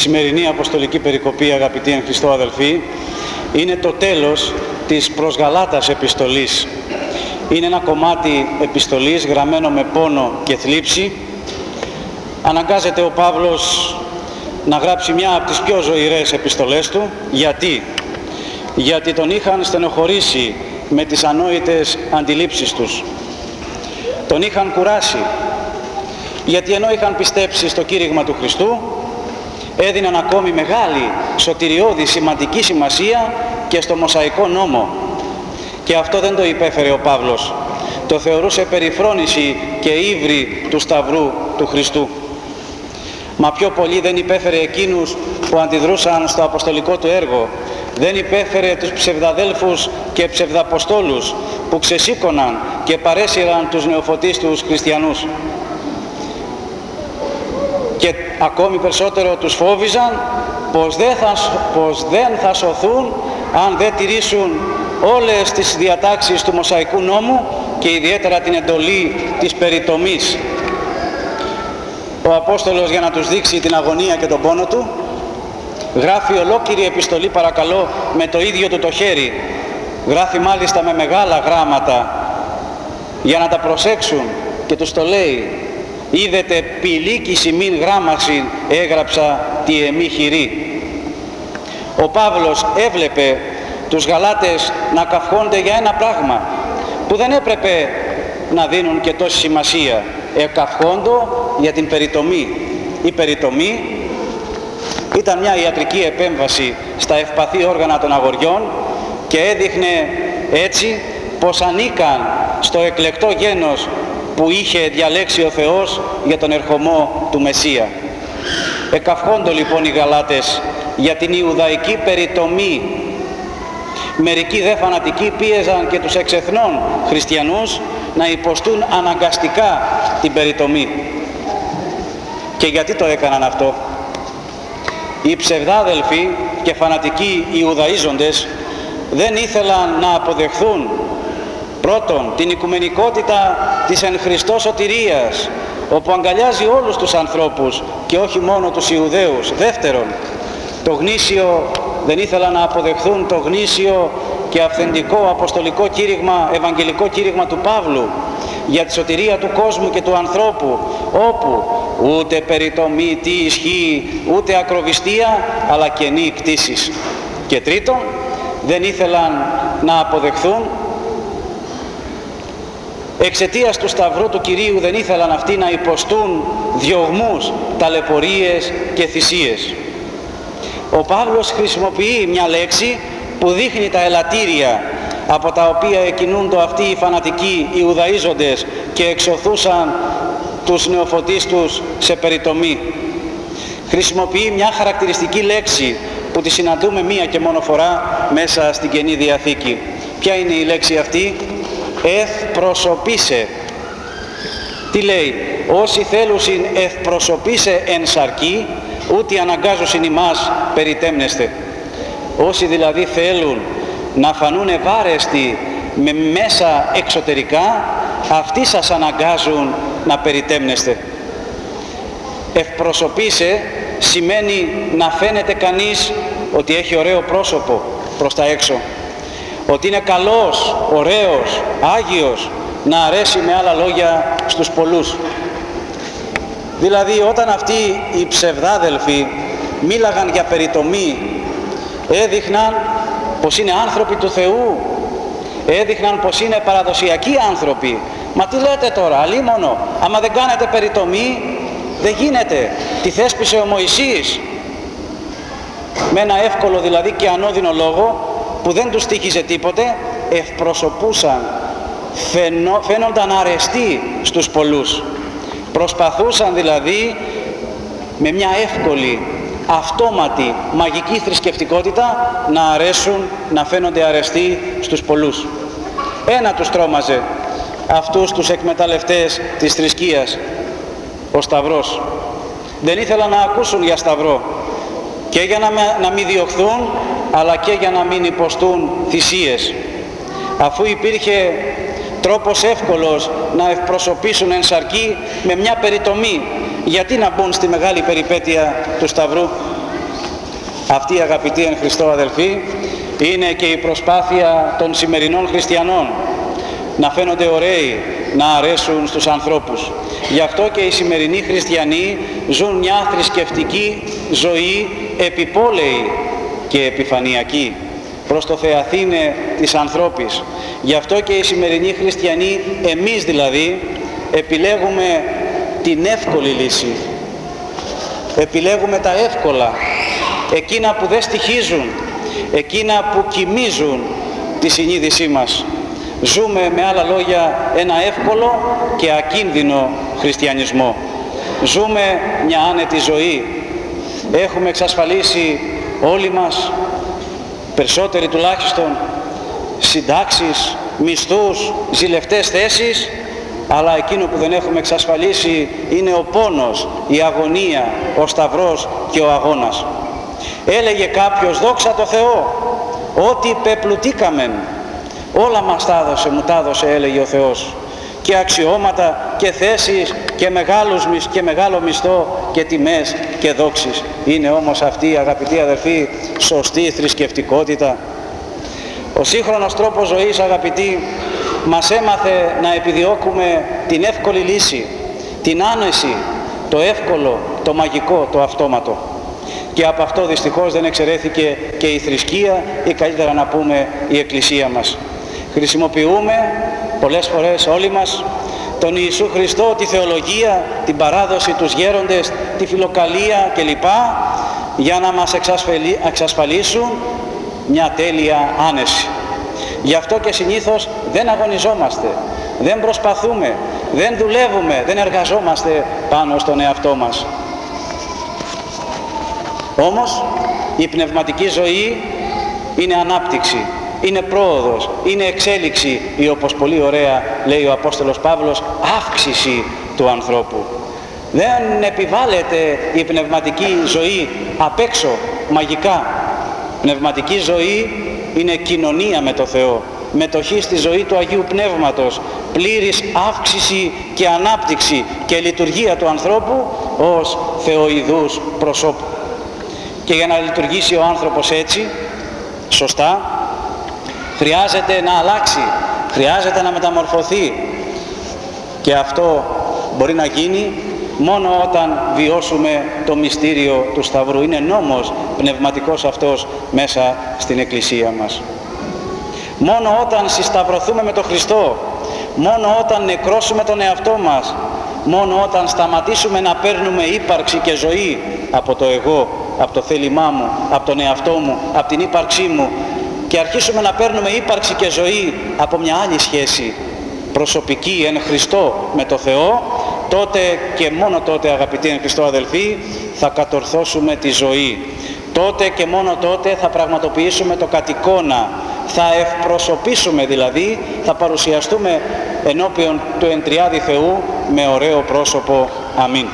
σημερινή Αποστολική Περικοπή, αγαπητοί εν Χριστώ αδελφοί, είναι το τέλος της προσγαλάτας επιστολής. Είναι ένα κομμάτι επιστολής γραμμένο με πόνο και θλίψη. Αναγκάζεται ο Παύλος να γράψει μια από τις πιο ζωηρές επιστολές του. Γιατί; Γιατί τον είχαν στενοχωρήσει με τις ανόητες αντιλήψεις τους. Τον είχαν κουράσει. Γιατί ενώ είχαν πιστέψει στο κήρυγμα του Χριστού, έδιναν ακόμη μεγάλη σωτηριώδη σημαντική σημασία και στο Μωσαϊκό νόμο. Και αυτό δεν το υπέφερε ο Παύλος. Το θεωρούσε περιφρόνηση και ύβρι του Σταυρού του Χριστού. Μα πιο πολύ δεν υπέφερε εκείνους που αντιδρούσαν στο αποστολικό του έργο. Δεν υπέφερε τους ψευδαδέλφους και ψευδαποστόλους που ξεσήκωναν και παρέσυραν τους νεοφωτίστους χριστιανούς και ακόμη περισσότερο τους φόβιζαν πως δεν θα, πως δεν θα σωθούν αν δεν τηρήσουν όλες τις διατάξεις του Μωσαϊκού νόμου και ιδιαίτερα την εντολή της περιτομής. Ο Απόστολος για να τους δείξει την αγωνία και τον πόνο του γράφει ολόκληρη επιστολή παρακαλώ με το ίδιο του το χέρι γράφει μάλιστα με μεγάλα γράμματα για να τα προσέξουν και τους το λέει είδετε πηλίκηση μην γράμμαση έγραψα τη εμή χειρή. Ο Παύλος έβλεπε τους Γαλάτες να καυχόνται για ένα πράγμα που δεν έπρεπε να δίνουν και τόση σημασία. Εκαυχόντο για την περιτομή. Η περιτομή ήταν μια ιατρική επέμβαση στα ευπαθή όργανα των αγοριών και έδειχνε έτσι πως ανήκαν στο εκλεκτό γένος που είχε διαλέξει ο Θεός για τον ερχομό του Μεσσία. Εκαυχόντο λοιπόν οι Γαλάτες για την Ιουδαϊκή περιτομή. Μερικοί δε φανατικοί πίεζαν και τους εξεθνών χριστιανούς να υποστούν αναγκαστικά την περιτομή. Και γιατί το έκαναν αυτό; Οι ψευδάδελφοι και φανατικοί Ιουδαίζοντες δεν ήθελαν να αποδεχθούν Πρώτον, την οικουμενικότητα της εν Χριστώ σωτηρίας, όπου αγκαλιάζει όλους τους ανθρώπους και όχι μόνο τους Ιουδαίους. Δεύτερον, το γνήσιο, δεν ήθελαν να αποδεχθούν το γνήσιο και αυθεντικό αποστολικό κήρυγμα, ευαγγελικό κήρυγμα του Παύλου για τη σωτηρία του κόσμου και του ανθρώπου, όπου ούτε περιτομή τι ισχύει, ούτε ακροβιστία, αλλά καινή κτήσεις. Και τρίτον, δεν ήθελαν να αποδεχθούν Εξαιτίας του Σταυρού του Κυρίου δεν ήθελαν αυτοί να υποστούν διωγμούς, ταλαιπωρίες και θυσίες. Ο Παύλος χρησιμοποιεί μια λέξη που δείχνει τα ελαττήρια από τα οποία εκινούνται αυτοί οι φανατικοί Ιουδαίζοντες και εξωθούσαν τους νεοφωτίστους σε περιτομή. Χρησιμοποιεί μια χαρακτηριστική λέξη που τη συναντούμε μία και μόνο φορά μέσα στην Καινή Διαθήκη. Ποια είναι η λέξη αυτή; Ευπροσωπήσε. Τι λέει, όσοι θέλουσιν ευπροσωπήσε εν σαρκή, ούτε αναγκάζουσιν ημάς περιτέμνεστε. Όσοι δηλαδή θέλουν να φανούν ευάρεστοι με μέσα εξωτερικά, αυτοί σας αναγκάζουν να περιτέμνεστε. Ευπροσωπήσε σημαίνει να φαίνεται κανείς ότι έχει ωραίο πρόσωπο προς τα έξω ότι είναι καλός, ωραίος, άγιος, να αρέσει με άλλα λόγια στους πολλούς. Δηλαδή όταν αυτοί οι ψευδάδελφοι μίλαγαν για περιτομή, έδειχναν πως είναι άνθρωποι του Θεού, έδειχναν πως είναι παραδοσιακοί άνθρωποι. Μα τι λέτε τώρα, αλίμονο, άμα δεν κάνετε περιτομή, δεν γίνεται. Τη θέσπισε ο Μωυσής. Με ένα εύκολο δηλαδή και ανώδυνο λόγο, που δεν τους τύχιζε τίποτε ευπροσωπούσαν φαινό, φαίνονταν αρεστοί στους πολλούς προσπαθούσαν δηλαδή με μια εύκολη αυτόματη μαγική θρησκευτικότητα να αρέσουν, να φαίνονται αρεστοί στους πολλούς. Ένα τους τρόμαζε αυτούς τους εκμεταλλευτές της θρησκείας, ο Σταυρός. Δεν ήθελαν να ακούσουν για Σταυρό και για να, να μην διωχθούν αλλά και για να μην υποστούν θυσίες. Αφού υπήρχε τρόπος εύκολος να ευπροσωπήσουν εν σαρκή με μια περιτομή, γιατί να μπουν στη μεγάλη περιπέτεια του Σταυρού; Αυτή αγαπητοί εν Χριστώ αδελφοί είναι και η προσπάθεια των σημερινών χριστιανών να φαίνονται ωραίοι, να αρέσουν στους ανθρώπους. Γι' αυτό και οι σημερινοί χριστιανοί ζουν μια θρησκευτική ζωή επιπόλαιη και επιφανειακή προς το Θεαθήνε της ανθρώπης. Γι' αυτό και οι σημερινοί χριστιανοί, εμείς δηλαδή, επιλέγουμε την εύκολη λύση. Επιλέγουμε τα εύκολα, εκείνα που δεν στοιχίζουν, εκείνα που κοιμίζουν τη συνείδησή μας. Ζούμε με άλλα λόγια ένα εύκολο και ακίνδυνο χριστιανισμό. Ζούμε μια άνετη ζωή. Έχουμε εξασφαλίσει όλοι μας, περισσότεροι τουλάχιστον, συντάξεις, μισθούς, ζηλευτές θέσεις, αλλά εκείνο που δεν έχουμε εξασφαλίσει είναι ο πόνος, η αγωνία, ο σταυρός και ο αγώνας. Έλεγε κάποιος, δόξα το Θεό, ότι πεπλουτήκαμεν, όλα μας τα έδωσε, μου τα έδωσε έλεγε ο Θεός και αξιώματα και θέσεις και, μεγάλους, και μεγάλο μισθό και τιμές και δόξεις. Είναι όμως αυτή αγαπητοί αδερφοί σωστή θρησκευτικότητα. Ο σύγχρονος τρόπος ζωής αγαπητοί μας έμαθε να επιδιώκουμε την εύκολη λύση, την άνεση, το εύκολο, το μαγικό, το αυτόματο. Και από αυτό δυστυχώς δεν εξαιρέθηκε και η θρησκεία ή καλύτερα να πούμε η Εκκλησία μας. Χρησιμοποιούμε πολλές φορές όλοι μας τον Ιησού Χριστό, τη θεολογία, την παράδοση, τους γέροντες, τη φιλοκαλία κλπ. για να μας εξασφαλίσουν μια τέλεια άνεση. Γι' αυτό και συνήθως δεν αγωνιζόμαστε, δεν προσπαθούμε, δεν δουλεύουμε, δεν εργαζόμαστε πάνω στον εαυτό μας. Όμως η πνευματική ζωή είναι ανάπτυξη, είναι πρόοδος, είναι εξέλιξη ή όπως πολύ ωραία λέει ο Απόστολος Παύλος αύξηση του ανθρώπου. Δεν επιβάλλεται η πνευματική ζωή απ' έξω μαγικά. Πνευματική ζωή είναι κοινωνία με το Θεό, μετοχή στη ζωή του Αγίου Πνεύματος, πλήρης αύξηση και ανάπτυξη και λειτουργία του ανθρώπου ως θεοειδούς προσώπου. Και για να λειτουργήσει ο άνθρωπος έτσι, σωστά, χρειάζεται να αλλάξει, χρειάζεται να μεταμορφωθεί και αυτό μπορεί να γίνει μόνο όταν βιώσουμε το μυστήριο του Σταυρού. Είναι νόμος πνευματικός αυτός μέσα στην Εκκλησία μας. Μόνο όταν συσταυρωθούμε με τον Χριστό, μόνο όταν νεκρώσουμε τον εαυτό μας, μόνο όταν σταματήσουμε να παίρνουμε ύπαρξη και ζωή από το εγώ, από το θέλημά μου, από τον εαυτό μου, από την ύπαρξή μου και αρχίσουμε να παίρνουμε ύπαρξη και ζωή από μια άλλη σχέση προσωπική εν Χριστώ με το Θεό τότε και μόνο τότε αγαπητοί εν Χριστώ αδελφοί θα κατορθώσουμε τη ζωή τότε και μόνο τότε θα πραγματοποιήσουμε το κατοικώνα θα ευπροσωπήσουμε δηλαδή θα παρουσιαστούμε ενώπιον του Εντριάδη Θεού με ωραίο πρόσωπο. Αμήν.